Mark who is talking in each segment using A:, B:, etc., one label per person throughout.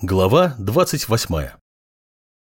A: Глава 28.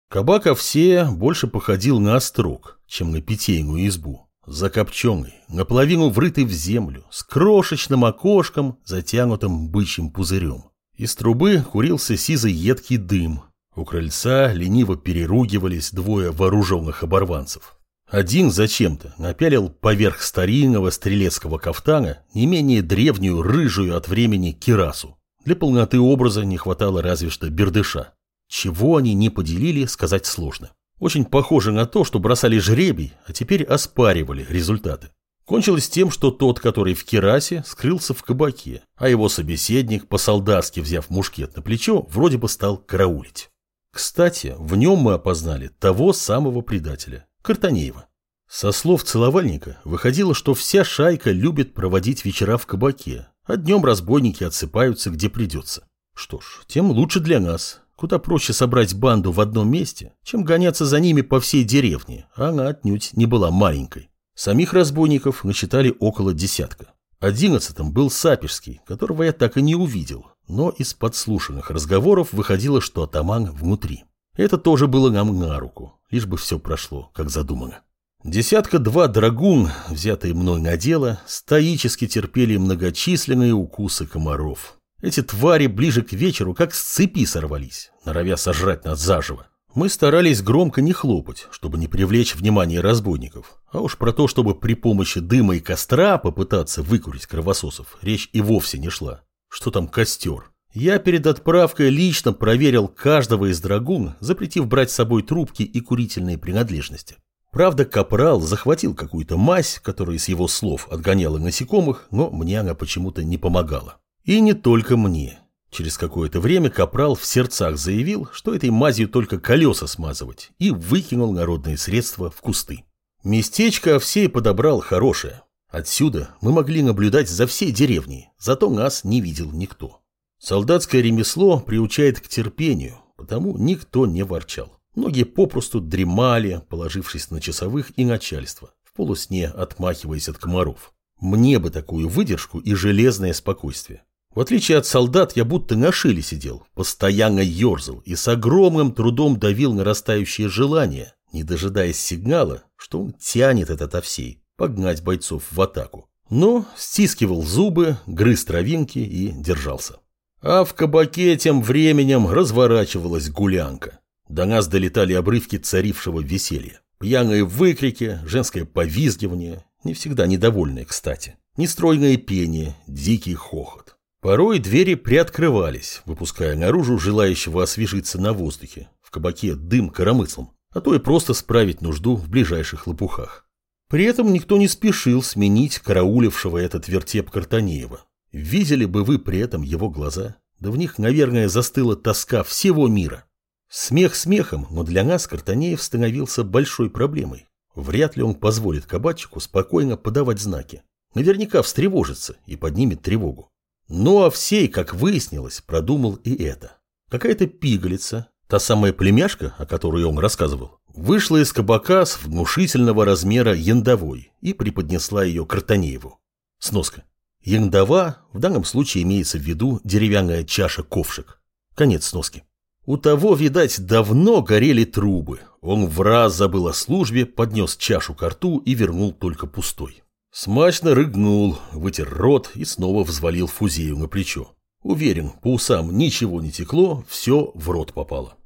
A: Кабак все больше походил на острог, чем на питейную избу. Закопченный, наполовину врытый в землю, с крошечным окошком, затянутым бычьим пузырем. Из трубы курился сизый едкий дым. У крыльца лениво переругивались двое вооруженных оборванцев. Один зачем-то напялил поверх старинного стрелецкого кафтана не менее древнюю рыжую от времени кирасу. Для полноты образа не хватало разве что бердыша. Чего они не поделили, сказать сложно. Очень похоже на то, что бросали жребий, а теперь оспаривали результаты. Кончилось тем, что тот, который в керасе, скрылся в кабаке, а его собеседник, по-солдатски взяв мушкет на плечо, вроде бы стал караулить. Кстати, в нем мы опознали того самого предателя, Картанеева. Со слов целовальника выходило, что вся шайка любит проводить вечера в кабаке, а днем разбойники отсыпаются где придется. Что ж, тем лучше для нас. Куда проще собрать банду в одном месте, чем гоняться за ними по всей деревне, а она отнюдь не была маленькой. Самих разбойников насчитали около десятка. Одиннадцатым был Сапежский, которого я так и не увидел, но из подслушанных разговоров выходило, что атаман внутри. Это тоже было нам на руку, лишь бы все прошло, как задумано. Десятка-два драгун, взятые мной на дело, стоически терпели многочисленные укусы комаров. Эти твари ближе к вечеру как с цепи сорвались, норовя сожрать нас заживо. Мы старались громко не хлопать, чтобы не привлечь внимание разбойников. А уж про то, чтобы при помощи дыма и костра попытаться выкурить кровососов, речь и вовсе не шла. Что там костер? Я перед отправкой лично проверил каждого из драгун, запретив брать с собой трубки и курительные принадлежности. Правда, Капрал захватил какую-то мазь, которая с его слов отгоняла насекомых, но мне она почему-то не помогала. И не только мне. Через какое-то время Капрал в сердцах заявил, что этой мазью только колеса смазывать, и выкинул народные средства в кусты. Местечко Овсей подобрал хорошее. Отсюда мы могли наблюдать за всей деревней, зато нас не видел никто. Солдатское ремесло приучает к терпению, потому никто не ворчал. Многие попросту дремали, положившись на часовых и начальство, в полусне отмахиваясь от комаров. Мне бы такую выдержку и железное спокойствие. В отличие от солдат, я будто на шиле сидел, постоянно ерзал и с огромным трудом давил нарастающее желание, не дожидаясь сигнала, что он тянет этот овсей, погнать бойцов в атаку. Но стискивал зубы, грыз травинки и держался. А в кабаке тем временем разворачивалась гулянка. До нас долетали обрывки царившего веселья. Пьяные выкрики, женское повизгивание, не всегда недовольное, кстати. Нестройное пение, дикий хохот. Порой двери приоткрывались, выпуская наружу желающего освежиться на воздухе. В кабаке дым коромыслом, а то и просто справить нужду в ближайших лопухах. При этом никто не спешил сменить караулившего этот вертеп Картанеева. Видели бы вы при этом его глаза? Да в них, наверное, застыла тоска всего мира. Смех смехом, но для нас Картанеев становился большой проблемой. Вряд ли он позволит кабачику спокойно подавать знаки. Наверняка встревожится и поднимет тревогу. Ну а всей, как выяснилось, продумал и это. Какая-то пигалица, та самая племяшка, о которой он рассказывал, вышла из кабака с внушительного размера яндовой и преподнесла ее Картанееву. Сноска. Яндова в данном случае имеется в виду деревянная чаша-ковшик. Конец сноски. У того, видать, давно горели трубы. Он в раз забыл о службе, поднес чашу к рту и вернул только пустой. Смачно рыгнул, вытер рот и снова взвалил фузею на плечо. Уверен, по усам ничего не текло, все в рот попало.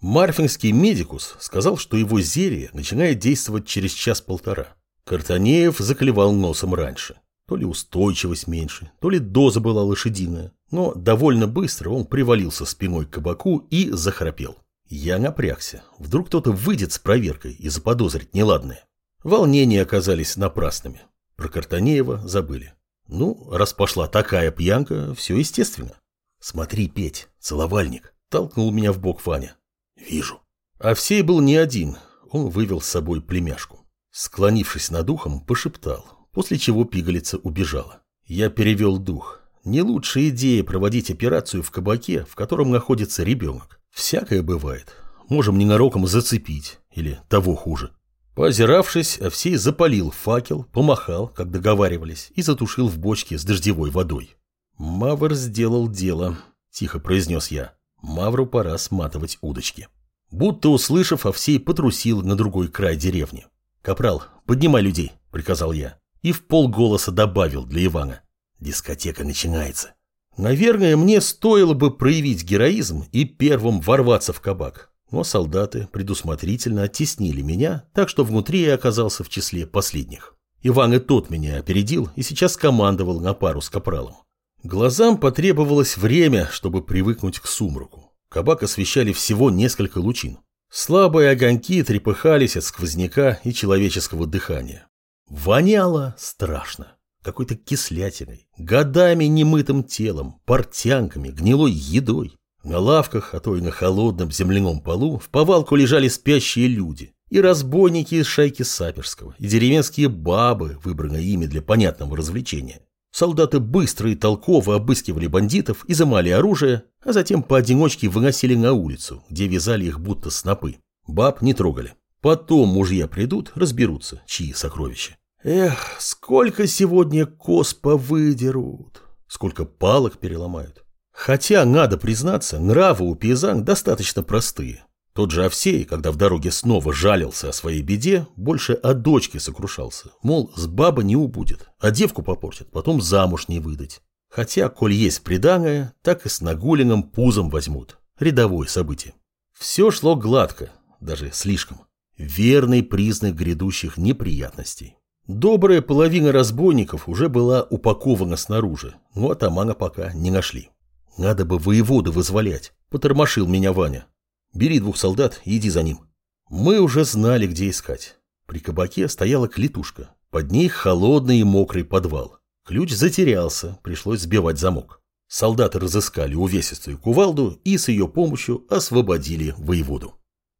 A: Марфинский медикус сказал, что его зелье начинает действовать через час-полтора. Картанеев заклевал носом раньше. То ли устойчивость меньше, то ли доза была лошадиная. Но довольно быстро он привалился спиной к кабаку и захрапел. Я напрягся. Вдруг кто-то выйдет с проверкой и заподозрит неладное. Волнения оказались напрасными. Про Картанеева забыли. Ну, раз пошла такая пьянка, все естественно. Смотри, Петь, целовальник. Толкнул меня в бок Ваня. Вижу. А всей был не один. Он вывел с собой племяшку. Склонившись над ухом, пошептал после чего пигалица убежала. Я перевел дух. Не лучшая идея проводить операцию в кабаке, в котором находится ребенок. Всякое бывает. Можем ненароком зацепить, или того хуже. Поозиравшись, Овсей запалил факел, помахал, как договаривались, и затушил в бочке с дождевой водой. «Мавр сделал дело», — тихо произнес я. Мавру пора сматывать удочки. Будто услышав, Овсей потрусил на другой край деревни. «Капрал, поднимай людей», — приказал я. И в полголоса добавил для Ивана. «Дискотека начинается». Наверное, мне стоило бы проявить героизм и первым ворваться в кабак. Но солдаты предусмотрительно оттеснили меня, так что внутри я оказался в числе последних. Иван и тот меня опередил и сейчас командовал на пару с капралом. Глазам потребовалось время, чтобы привыкнуть к сумраку. Кабак освещали всего несколько лучин. Слабые огоньки трепыхались от сквозняка и человеческого дыхания. Воняло страшно. Какой-то кислятиной, годами немытым телом, портянками, гнилой едой. На лавках, а то и на холодном земляном полу, в повалку лежали спящие люди. И разбойники из шайки Саперского, и деревенские бабы, выбранные ими для понятного развлечения. Солдаты быстро и толково обыскивали бандитов, изымали оружие, а затем поодиночке выносили на улицу, где вязали их будто снопы. Баб не трогали. Потом мужья придут, разберутся, чьи сокровища. Эх, сколько сегодня кос повыдерут, сколько палок переломают. Хотя, надо признаться, нравы у пейзан достаточно простые. Тот же Овсей, когда в дороге снова жалился о своей беде, больше о дочке сокрушался. Мол, с бабы не убудет, а девку попортит, потом замуж не выдать. Хотя, коль есть приданое, так и с нагуленным пузом возьмут. Рядовое событие. Все шло гладко, даже слишком. Верный признак грядущих неприятностей. Добрая половина разбойников уже была упакована снаружи, но атамана пока не нашли. Надо бы воеводу вызволять, потормошил меня Ваня. Бери двух солдат и иди за ним. Мы уже знали, где искать. При кабаке стояла клетушка. Под ней холодный и мокрый подвал. Ключ затерялся, пришлось сбивать замок. Солдаты разыскали увесистую кувалду и с ее помощью освободили воеводу.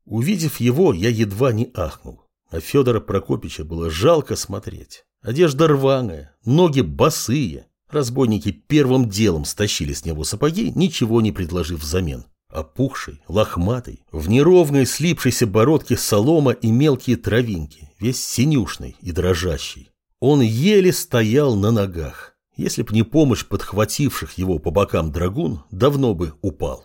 A: Увидев его, я едва не ахнул. А Федора Прокопича было жалко смотреть. Одежда рваная, ноги босые. Разбойники первым делом стащили с него сапоги, ничего не предложив взамен. Опухший, лохматый, в неровной слипшейся бородке солома и мелкие травинки, весь синюшный и дрожащий. Он еле стоял на ногах. Если б не помощь подхвативших его по бокам драгун, давно бы упал.